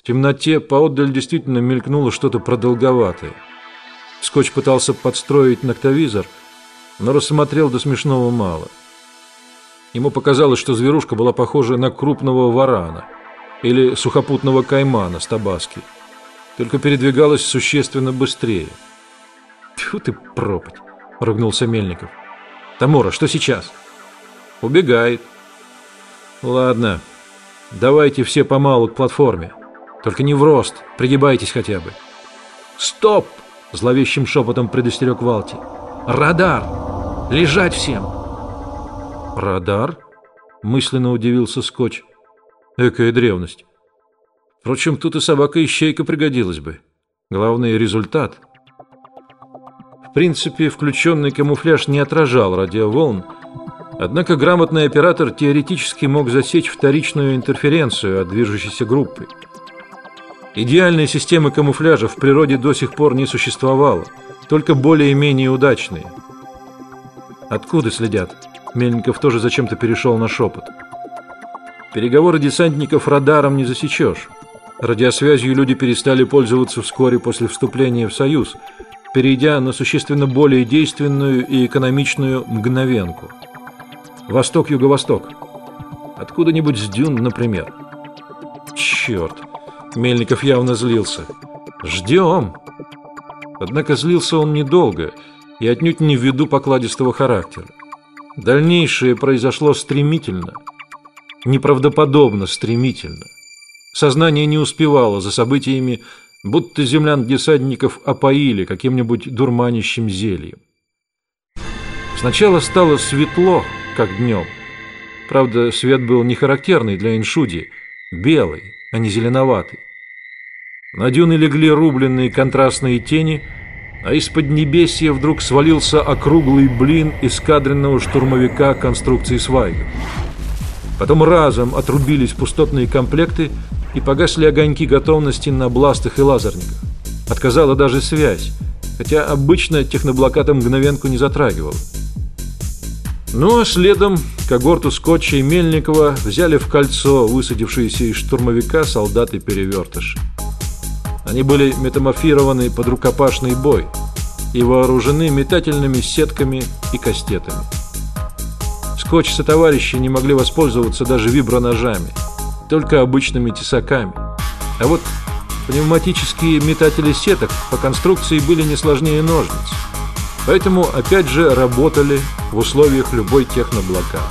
В темноте поотдаль действительно мелькнуло что-то продолговатое. Скотч пытался подстроить ноктовизор, но рассмотрел до смешного мало. Ему показалось, что зверушка была похожа на крупного варана или сухопутного каймана с табаски, только передвигалась существенно быстрее. Тьфу ты, пропасть, ругнулся Мельников. Тамора, что сейчас? Убегает. Ладно, давайте все помалу к платформе. Только не в рост, пригибайтесь хотя бы. Стоп! Зловещим шепотом предостерег Валти. Радар! Лежать всем! Радар? Мысленно удивился Скотч. Экая древность. Впрочем, тут и собака-ищейка пригодилась бы. Главный результат. В принципе, включенный камуфляж не отражал радиоволн, однако грамотный оператор теоретически мог засечь вторичную интерференцию от движущейся группы. Идеальной системы камуфляжа в природе до сих пор не существовало, только более-менее удачные. Откуда следят? Мельников тоже зачем-то перешел на шепот. Переговоры десантников радаром не засечешь. Радиосвязью люди перестали пользоваться вскоре после вступления в Союз, перейдя на существенно более действенную и экономичную мгновенку. Восток-юго-восток. Откуда-нибудь с дюн, например. Черт! Мельников явно злился. Ждем. Однако злился он недолго и отнюдь не ввиду покладистого характера. Дальнейшее произошло стремительно, неправдоподобно стремительно. Сознание не успевало за событиями, будто землян-десантников опоили каким-нибудь дурманящим зельем. Сначала стало светло, как днем. Правда, свет был не характерный для Иншуди, белый, а не зеленоватый. На дюны легли рубленные контрастные тени, а из-под небесья вдруг свалился округлый блин эскадренного штурмовика конструкции Свайга. Потом разом отрубились пустотные комплекты и погасли огоньки готовности на бластах и лазерниках. Отказала даже связь, хотя обычно техноблокада мгновенку не затрагивала. Ну а следом когорту Скотча и Мельникова взяли в кольцо высадившиеся из штурмовика солдаты-перевертыши. Они были метаморфированы под рукопашный бой и вооружены метательными сетками и кастетами. Скотч со товарищи не могли воспользоваться даже виброножами, только обычными тесаками. А вот пневматические метатели сеток по конструкции были не сложнее ножниц. Поэтому опять же работали в условиях любой техноблокады.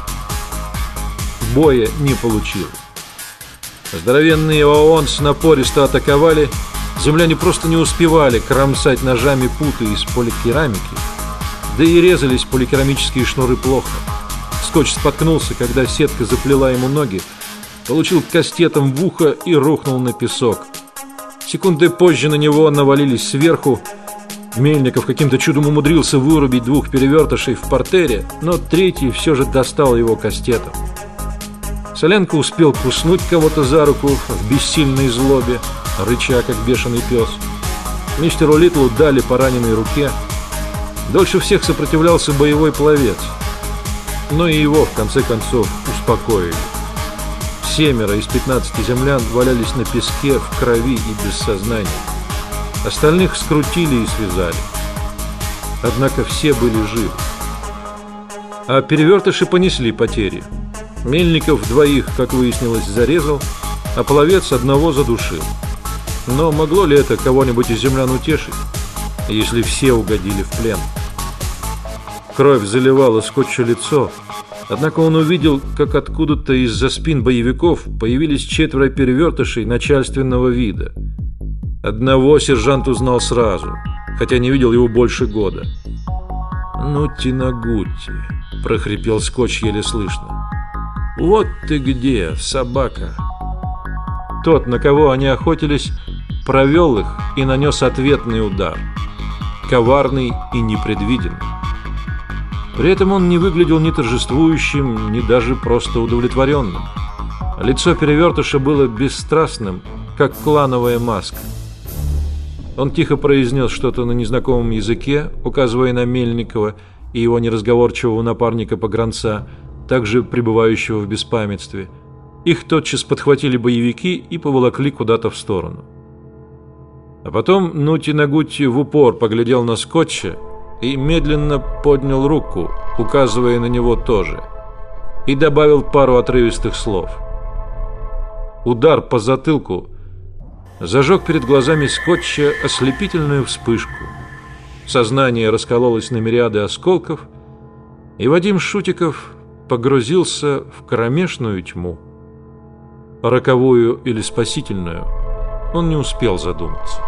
Боя не получилось. Здоровенные ООН напористо атаковали, земляне просто не успевали кромсать ножами путы из поликерамики, да и резались поликерамические шнуры плохо. Скотч споткнулся, когда сетка заплела ему ноги, получил кастетом в ухо и рухнул на песок. Секунды позже на него навалились сверху, Мельников каким-то чудом умудрился вырубить двух перевертышей в портере, но третий все же достал его кастетом. Соленко успел куснуть кого-то за руку в бессильной злобе, рыча как бешеный пес. Мистеру Литлу дали по раненой руке. Дольше всех сопротивлялся боевой пловец, но и его в конце концов успокоили. Семеро из 15 землян валялись на песке в крови и без сознания. Остальных скрутили и связали. Однако все были живы. А перевертыши понесли потери. Мельников двоих, как выяснилось, зарезал, а половец одного задушил. Но могло ли это кого-нибудь из землян утешить, если все угодили в плен? Кровь заливала скотчу лицо, однако он увидел, как откуда-то из-за спин боевиков появились четверо перевертышей начальственного вида – Одного сержант узнал сразу, хотя не видел его больше года. «Ну, Тинагути!» – прохрипел Скотч еле слышно. «Вот ты где, собака!» Тот, на кого они охотились, провел их и нанес ответный удар. Коварный и непредвиденный. При этом он не выглядел ни торжествующим, ни даже просто удовлетворенным. Лицо перевертыша было бесстрастным, как клановая маска. Он тихо произнес что-то на незнакомом языке, указывая на Мельникова и его неразговорчивого напарника погранца, также пребывающего в беспамятстве, Их тотчас подхватили боевики и поволокли куда-то в сторону. А потом Нути Нагути в упор поглядел на Скотча и медленно поднял руку, указывая на него тоже, и добавил пару отрывистых слов. Удар по затылку зажег перед глазами Скотча ослепительную вспышку. Сознание раскололось на мириады осколков, и Вадим Шутиков погрузился в кромешную тьму. Роковую или спасительную он не успел задуматься.